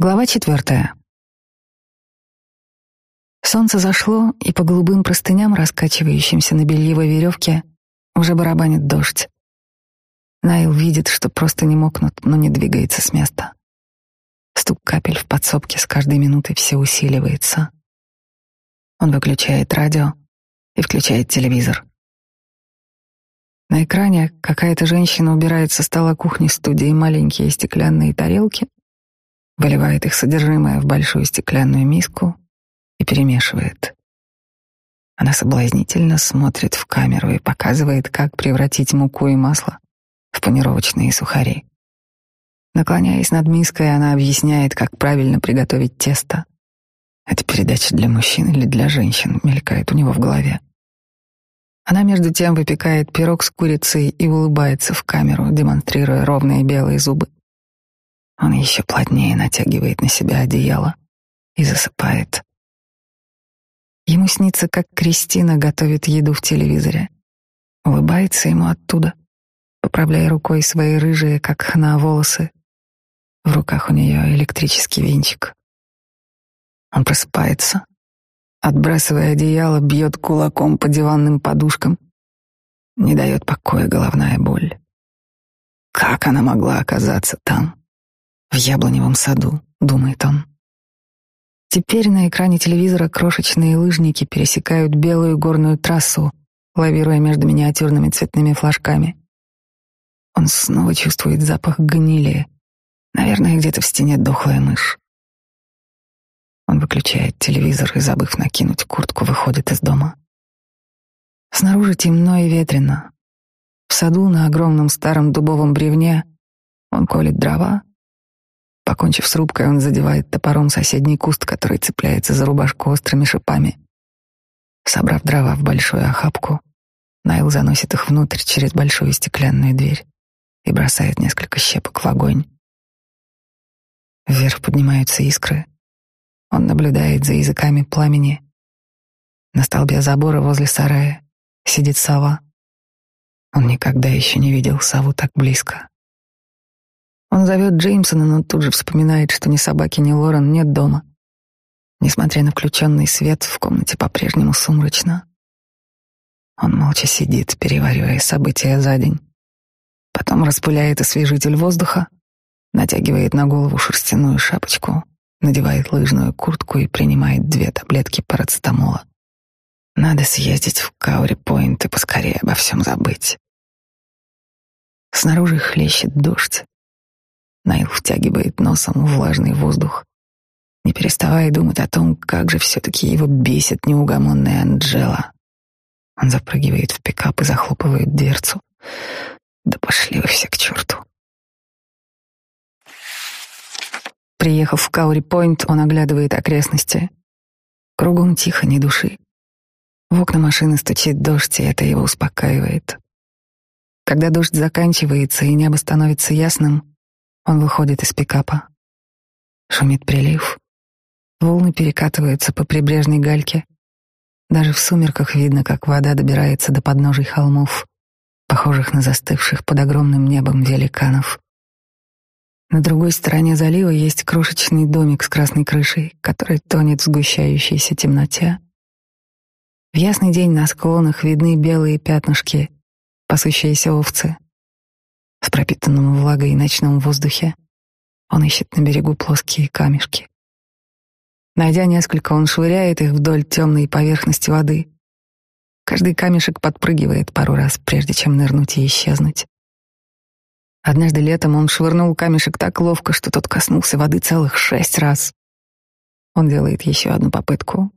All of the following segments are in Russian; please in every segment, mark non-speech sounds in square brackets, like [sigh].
Глава четвертая. Солнце зашло, и по голубым простыням, раскачивающимся на бельевой веревке, уже барабанит дождь. Найл видит, что просто не мокнут, но не двигается с места. Стук капель в подсобке с каждой минутой все усиливается. Он выключает радио и включает телевизор. На экране какая-то женщина убирает со стола кухни студии маленькие стеклянные тарелки, выливает их содержимое в большую стеклянную миску и перемешивает. Она соблазнительно смотрит в камеру и показывает, как превратить муку и масло в панировочные сухари. Наклоняясь над миской, она объясняет, как правильно приготовить тесто. Это передача для мужчин или для женщин, мелькает у него в голове. Она между тем выпекает пирог с курицей и улыбается в камеру, демонстрируя ровные белые зубы. Он еще плотнее натягивает на себя одеяло и засыпает. Ему снится, как Кристина готовит еду в телевизоре. Улыбается ему оттуда, поправляя рукой свои рыжие, как хна, волосы. В руках у нее электрический венчик. Он просыпается, отбрасывая одеяло, бьет кулаком по диванным подушкам. Не дает покоя головная боль. Как она могла оказаться там? в яблоневом саду, думает он. Теперь на экране телевизора крошечные лыжники пересекают белую горную трассу, лавируя между миниатюрными цветными флажками. Он снова чувствует запах гнили. Наверное, где-то в стене дохлая мышь. Он выключает телевизор и, забыв накинуть куртку, выходит из дома. Снаружи темно и ветрено. В саду на огромном старом дубовом бревне он колет дрова, Покончив с рубкой, он задевает топором соседний куст, который цепляется за рубашку острыми шипами. Собрав дрова в большую охапку, Найл заносит их внутрь через большую стеклянную дверь и бросает несколько щепок в огонь. Вверх поднимаются искры. Он наблюдает за языками пламени. На столбе забора возле сарая сидит сова. Он никогда еще не видел сову так близко. Он зовет Джеймсона, но тут же вспоминает, что ни собаки, ни Лорен нет дома. Несмотря на включенный свет, в комнате по-прежнему сумрачно. Он молча сидит, переваривая события за день. Потом распыляет освежитель воздуха, натягивает на голову шерстяную шапочку, надевает лыжную куртку и принимает две таблетки парацетамола. Надо съездить в Каури-Пойнт и поскорее обо всем забыть. Снаружи хлещет дождь, Найл втягивает носом влажный воздух, не переставая думать о том, как же все-таки его бесит неугомонная Анджела. Он запрыгивает в пикап и захлопывает дверцу. Да пошли вы все к черту. Приехав в Каури-Пойнт, он оглядывает окрестности. Кругом тихо, ни души. В окна машины стучит дождь, и это его успокаивает. Когда дождь заканчивается и небо становится ясным, он выходит из пикапа. Шумит прилив. Волны перекатываются по прибрежной гальке. Даже в сумерках видно, как вода добирается до подножий холмов, похожих на застывших под огромным небом великанов. На другой стороне залива есть крошечный домик с красной крышей, который тонет в сгущающейся темноте. В ясный день на склонах видны белые пятнышки, пасущиеся овцы — в пропитанном влагой и ночном воздухе. Он ищет на берегу плоские камешки. Найдя несколько, он швыряет их вдоль темной поверхности воды. Каждый камешек подпрыгивает пару раз, прежде чем нырнуть и исчезнуть. Однажды летом он швырнул камешек так ловко, что тот коснулся воды целых шесть раз. Он делает еще одну попытку.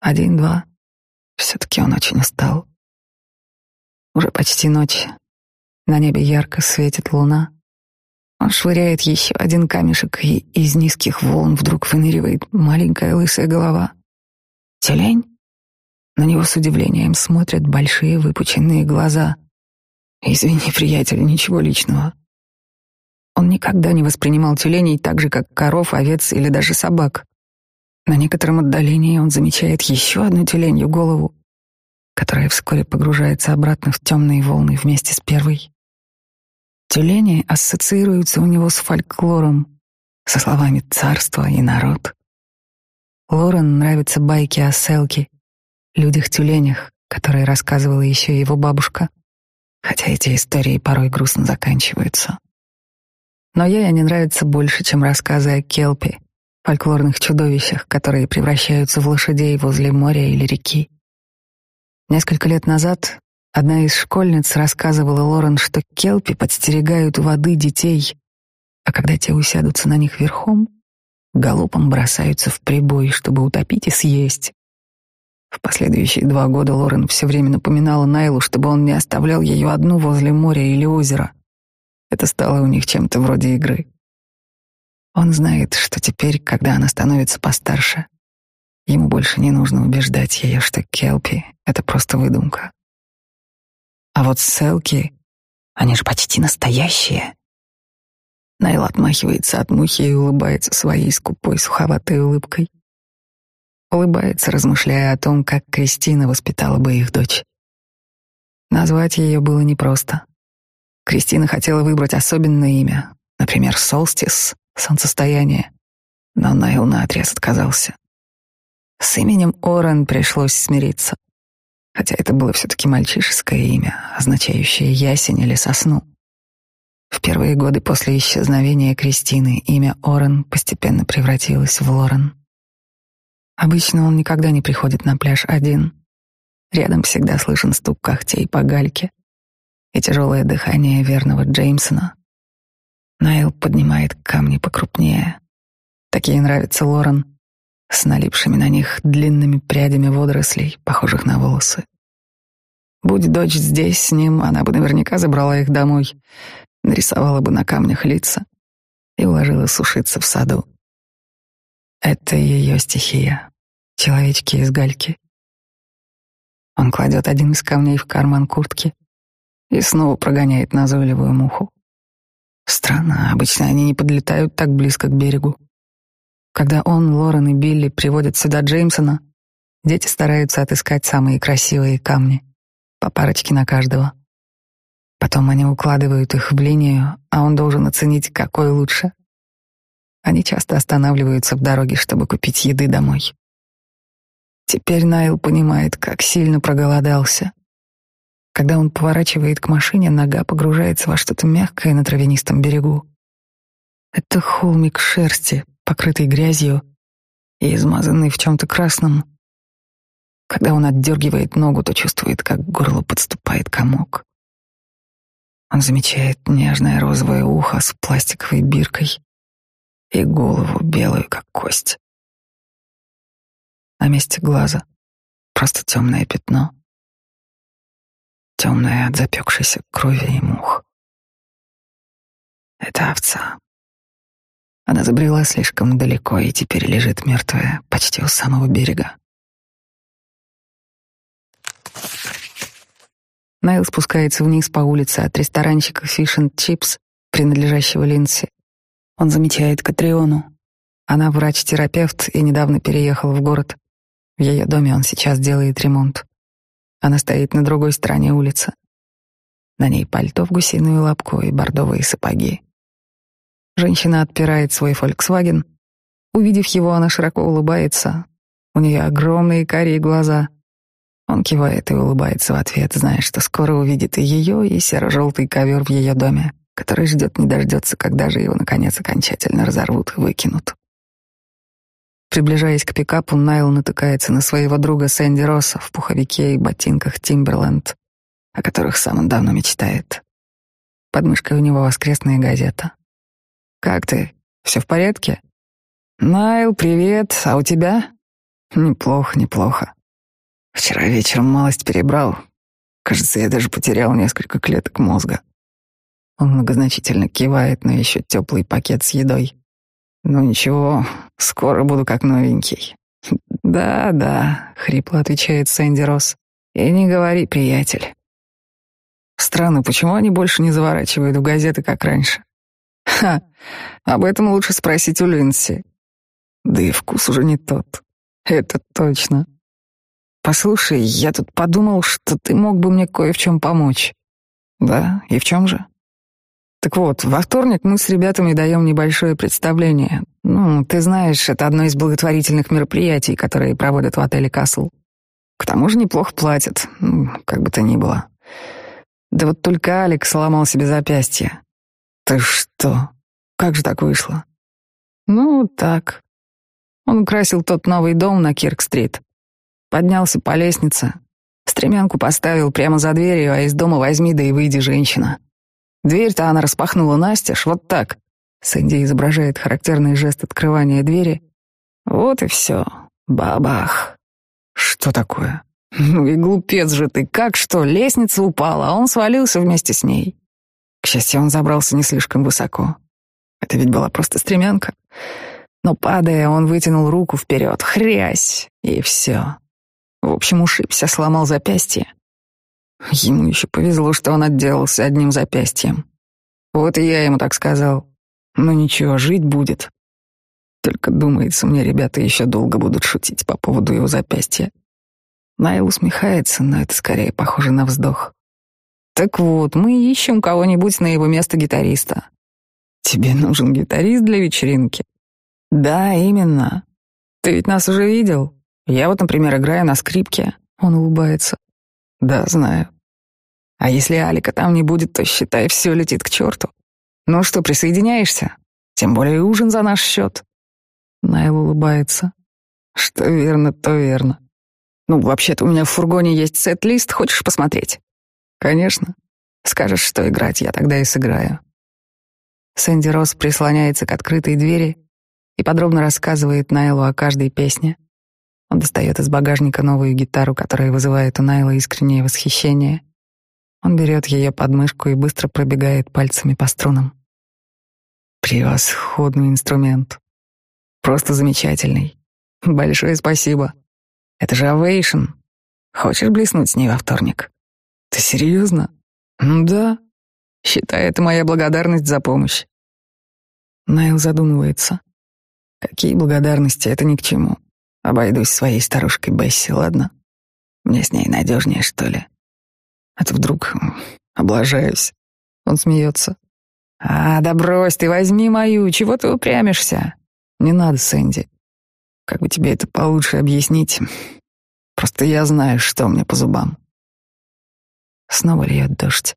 Один, два. Все-таки он очень устал. Уже почти ночь. На небе ярко светит луна. Он швыряет еще один камешек, и из низких волн вдруг выныривает маленькая лысая голова. тюлень. На него с удивлением смотрят большие выпученные глаза. «Извини, приятель, ничего личного». Он никогда не воспринимал тюленей так же, как коров, овец или даже собак. На некотором отдалении он замечает еще одну тюленью голову, которая вскоре погружается обратно в темные волны вместе с первой. Тюлени ассоциируются у него с фольклором, со словами «царство» и «народ». Лорен нравятся байки о селке, людях-тюленях, которые рассказывала еще его бабушка, хотя эти истории порой грустно заканчиваются. Но ей они нравятся больше, чем рассказы о келпе, фольклорных чудовищах, которые превращаются в лошадей возле моря или реки. Несколько лет назад Одна из школьниц рассказывала Лорен, что келпи подстерегают у воды детей, а когда те усядутся на них верхом, галопом бросаются в прибой, чтобы утопить и съесть. В последующие два года Лорен все время напоминала Найлу, чтобы он не оставлял ее одну возле моря или озера. Это стало у них чем-то вроде игры. Он знает, что теперь, когда она становится постарше, ему больше не нужно убеждать ее, что Келпи — это просто выдумка. А вот ссылки, они же почти настоящие. Найл отмахивается от мухи и улыбается своей скупой, суховатой улыбкой. Улыбается, размышляя о том, как Кристина воспитала бы их дочь. Назвать ее было непросто. Кристина хотела выбрать особенное имя, например, Солстис, солнцестояние, но Найл наотрез отказался. С именем Орен пришлось смириться хотя это было все-таки мальчишеское имя, означающее «ясень» или «сосну». В первые годы после исчезновения Кристины имя Орен постепенно превратилось в Лорен. Обычно он никогда не приходит на пляж один. Рядом всегда слышен стук когтей по гальке и тяжелое дыхание верного Джеймсона. Найл поднимает камни покрупнее. Такие нравятся Лорен — с налипшими на них длинными прядями водорослей, похожих на волосы. Будь дочь здесь с ним, она бы наверняка забрала их домой, нарисовала бы на камнях лица и уложила сушиться в саду. Это ее стихия. Человечки из гальки. Он кладет один из камней в карман куртки и снова прогоняет назойливую муху. Странно, обычно они не подлетают так близко к берегу. Когда он, Лорен и Билли приводят сюда Джеймсона, дети стараются отыскать самые красивые камни, по парочке на каждого. Потом они укладывают их в линию, а он должен оценить, какой лучше. Они часто останавливаются в дороге, чтобы купить еды домой. Теперь Найл понимает, как сильно проголодался. Когда он поворачивает к машине, нога погружается во что-то мягкое на травянистом берегу. Это холмик шерсти, покрытой грязью и измазанный в чем-то красном. Когда он отдергивает ногу, то чувствует, как горло подступает комок. Он замечает нежное розовое ухо с пластиковой биркой и голову белую, как кость. На месте глаза просто темное пятно, темное от запекшейся крови и мух. Это овца. Она забрела слишком далеко и теперь лежит мертвая, почти у самого берега. Найл спускается вниз по улице от ресторанчика Fish and Chips, принадлежащего Линси. Он замечает Катриону. Она врач-терапевт и недавно переехала в город. В ее доме он сейчас делает ремонт. Она стоит на другой стороне улицы. На ней пальто в гусиную лапку и бордовые сапоги. Женщина отпирает свой Volkswagen. Увидев его, она широко улыбается. У нее огромные карие глаза. Он кивает и улыбается в ответ, зная, что скоро увидит и ее, и серо-желтый ковер в ее доме, который ждет не дождется, когда же его, наконец, окончательно разорвут и выкинут. Приближаясь к пикапу, Найл натыкается на своего друга Сэнди Росса в пуховике и ботинках Тимберленд, о которых сам он давно мечтает. Под мышкой у него воскресная газета. Как ты? Все в порядке? Найл, привет. А у тебя? Неплохо, неплохо. Вчера вечером малость перебрал. Кажется, я даже потерял несколько клеток мозга. Он многозначительно кивает на еще теплый пакет с едой. Ну ничего, скоро буду как новенький. Да, да, хрипло отвечает Сэнди Росс. И не говори, приятель. Странно, почему они больше не заворачивают в газеты, как раньше? Ха, об этом лучше спросить у Линси. Да и вкус уже не тот. Это точно. Послушай, я тут подумал, что ты мог бы мне кое в чем помочь. Да, и в чем же? Так вот, во вторник мы с ребятами даем небольшое представление. Ну, ты знаешь, это одно из благотворительных мероприятий, которые проводят в отеле «Касл». К тому же неплохо платят, ну как бы то ни было. Да вот только Алекс сломал себе запястье. Ты что? Как же так вышло? Ну, так. Он украсил тот новый дом на Кирк-стрит. Поднялся по лестнице. Стремянку поставил прямо за дверью, а из дома возьми да и выйди, женщина. Дверь-то она распахнула настежь, вот так. Сэнди изображает характерный жест открывания двери. Вот и все. Бабах. Что такое? [laughs] Ну и глупец же ты, как что, лестница упала, а он свалился вместе с ней. К счастью, он забрался не слишком высоко. Это ведь была просто стремянка. Но падая, он вытянул руку вперед, хрясь, и все. В общем, ушибся, сломал запястье. Ему еще повезло, что он отделался одним запястьем. Вот и я ему так сказал. Ну ничего, жить будет. Только, думается, мне ребята еще долго будут шутить по поводу его запястья. Найл усмехается, но это скорее похоже на вздох. Так вот, мы ищем кого-нибудь на его место гитариста. Тебе нужен гитарист для вечеринки? Да, именно. Ты ведь нас уже видел. Я вот, например, играю на скрипке. Он улыбается. Да, знаю. А если Алика там не будет, то считай, все летит к черту. Ну что, присоединяешься? Тем более ужин за наш счет. Найл улыбается. Что верно, то верно. Ну, вообще-то у меня в фургоне есть сет-лист, хочешь посмотреть? «Конечно. Скажешь, что играть, я тогда и сыграю». Сэнди Росс прислоняется к открытой двери и подробно рассказывает Найлу о каждой песне. Он достает из багажника новую гитару, которая вызывает у Найла искреннее восхищение. Он берет ее подмышку и быстро пробегает пальцами по струнам. «Превосходный инструмент. Просто замечательный. Большое спасибо. Это же Овейшн. Хочешь блеснуть с ней во вторник?» Ты серьезно? Ну да. Считай, это моя благодарность за помощь. Найл задумывается. Какие благодарности, это ни к чему. Обойдусь своей старушкой Бесси, ладно? Мне с ней надежнее, что ли. А то вдруг облажаюсь. Он смеется. А, да брось ты, возьми мою, чего ты упрямишься? Не надо, Сэнди. Как бы тебе это получше объяснить? Просто я знаю, что мне по зубам. Снова льет дождь.